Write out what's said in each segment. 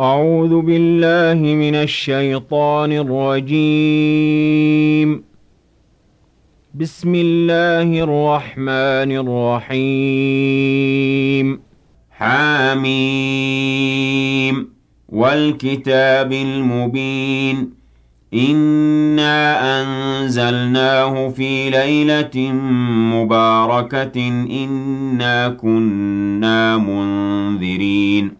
أعوذ بالله من الشيطان الرجيم. بسم الله الرحمن الرحيم. حاميم والكتاب المبين. إنا أنزلناه في ليلة مباركة. إنا كنا منذرين.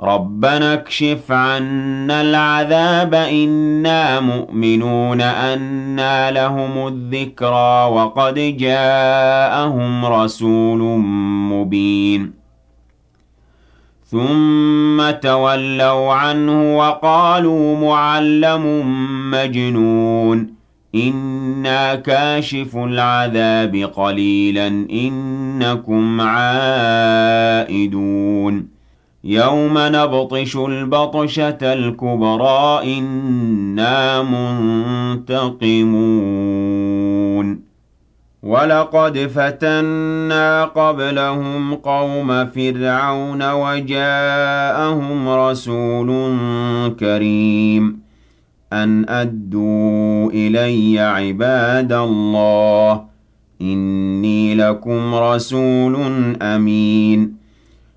ربنا اكشف عنا العذاب إنا مؤمنون أنا لهم الذكرى وقد جاءهم رسول مبين. ثم تولوا عنه وقالوا معلم مجنون. إنا كاشف العذاب قليلا إنكم عائدون. يوم نبطش البطشة الكبرى إنا منتقمون ولقد فتنا قبلهم قوم فرعون وجاءهم رسول كريم أن أدوا إلي عباد الله إني لكم رسول أمين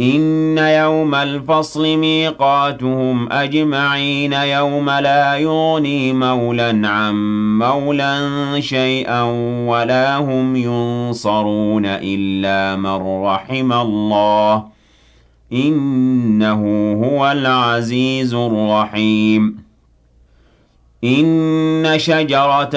إِنَّ يَوْمَ الْفَصْلِ مِيقَاتُهُمْ أَجْمَعِينَ يَوْمَ لَا يُغْنِي مَوْلًى عَن مَّوْلًى شَيْئًا وَلَا هُمْ يُنصَرُونَ إِلَّا مَن رَّحِمَ اللَّهُ ۚ إِنَّهُ هُوَ الْعَزِيزُ الرَّحِيمُ إِنَّ شَجَرَتَ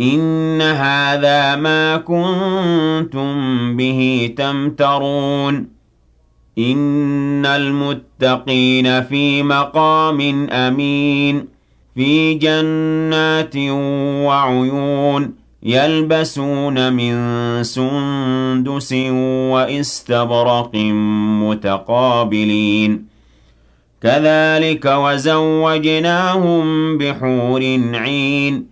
إِنَّ هَٰذَا مَا كُنتُم بِهِ تَمْتَرُونَ إِنَّ الْمُتَّقِينَ فِي مَقَامٍ أَمِينٍ فِي جَنَّاتٍ وَعُيُونٍ يَلْبَسُونَ مِن سُندُسٍ وَإِسْتَبْرَقٍ مُّتَقَابِلِينَ كَذَٰلِكَ وَزَوَّجْنَاهُم بِحُورٍ عِينٍ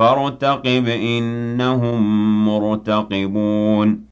فَارْتَقِبْ إِنَّهُم مُّرْتَقِبُونَ.